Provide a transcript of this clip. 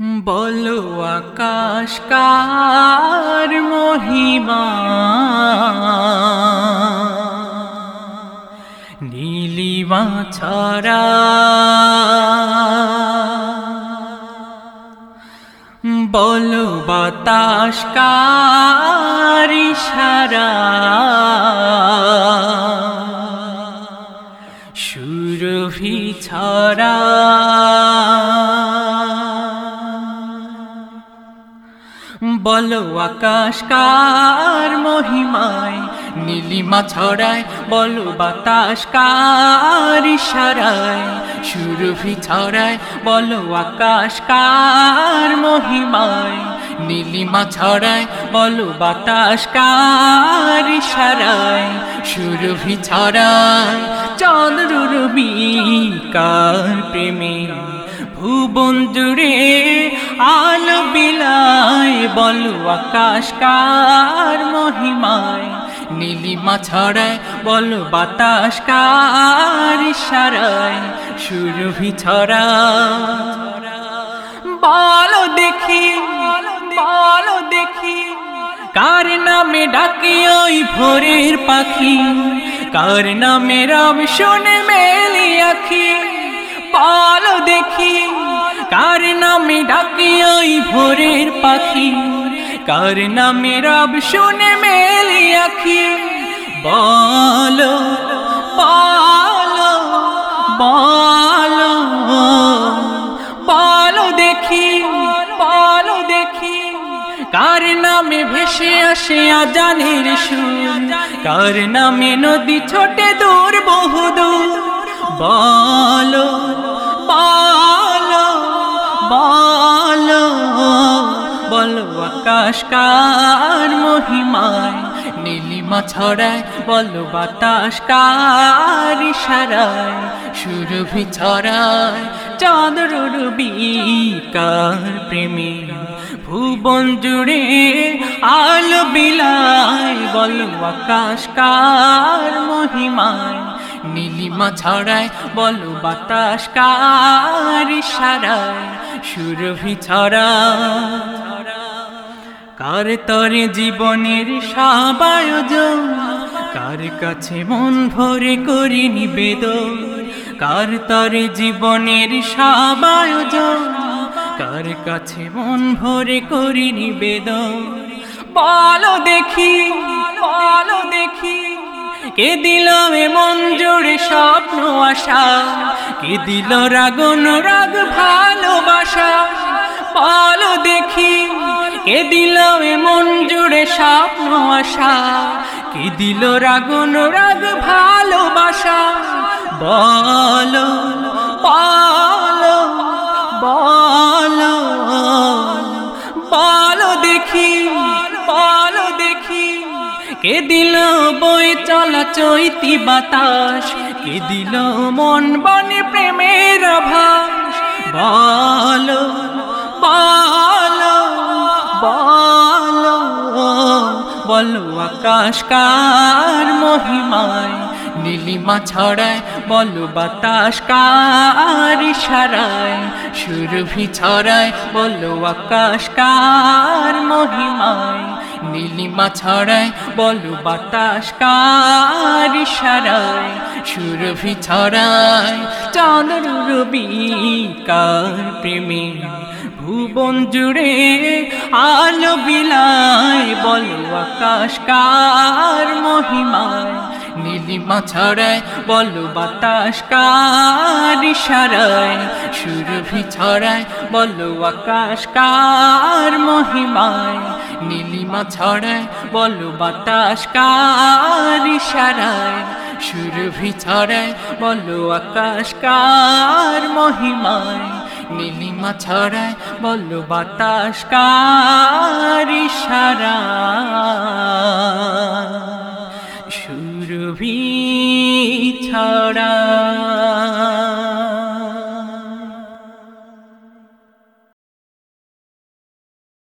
বলো আকাশ মহিমা? নীলিমা ছড়া বলো বাতাস কার ইশারা? সুরভি ছড়া। বলো আকাশ কার মহিমায়? নীলিমা ছড়ায়, বলো বাতাস কার ইশারায়? সুরভি ছড়ায়, বলো আকাশ কার মহিমায়? নীলিমা ছড়ায়, বলো বাতাস কার ইশারায়? সুরভি ছড়ায়, চন্দ্ররবি কার প্রেমে? ভুবন জুড়ে আলো বিলায়, বলো আকাশ কার মহিমায়? নীলিমা ছড়ায় বলো বাতাস কার ইশারায়? সুরভি ছড়া বলো দেখি বলো দেখি, কার নামে ডাকে ওই ভোরের পাখি? কার নামে রব শোনে মেলি আখি? নামে ডাকে ওই ভোরের পাখি। কার নামে রব শুনে মেলি আখি? বলো বলো বলো বলো দেখি বলো দেখি। কার নামে ভেসে আসে আজানের সুর? কার নামে নদী ছোটে দূর বহু কার মহিমায় নীলিমা ছড়ায় বলো বাতাস কার ইশারায় সুরভি ছড়ায় চাঁদর কার প্রেমী ভুবন জুড়ে আলো বিলায় বলো আকাশ কার মহিমায় নীলিমা ছড়ায় বলো বাতাস কার ইশারায় সুরভি ছড়ায় কার তরে জীবনের সাবায়োজন কার কাছে মন ভরে করি নিবেদন? কার তরে জীবনের সাবায়োজন কার কাছে মন ভরে করি নিবেদন? বলো দেখি বলো দেখি, কে দিল মন জুড়ে স্বপ্ন আশা? কে দিল রাগন রাগ ভালোবাসা? বলো দেখি, কে দিল মন জুড়ে স্বপ্ন আশা? কে দিল রাগন রাগ ভালোবাসা? বলো বলো বলো বলো দেখি বলো দেখি, কে দিল বই চলা চৈতি বাতাস? কে দিল মন বনে প্রেমের আভাস বলো বলো আকাশ কার মহিমায়, নীলিমা ছড়ায়, বলো বাতাস কার ইশারায়, সুরভি ছড়ায়, বলো আকাশ কার মহিমায়, নীলিমা ছড়ায়, বলো বাতাস কার ইশারায়, সুরভি ছড়ায় চাঁদর রবি কার প্রেমী। ভুবন জুড়ে আলো বিলায়, বলো আকাশ কার মহিমায়? নীলিমা ছড়ায়, বলো বাতাস কার ইশারায়? সুরভি ছড়ায়, বলো আকাশ কার মহিমায়? নীলিমা ছড়ায়, বলো বাতাস কার ইশারায়? সুরভি ছড়ায়, বলো আকাশ কার মহিমায়? নীলিমা ছড়ায় বল বাতাস কারি সারা সুরভি ছড়া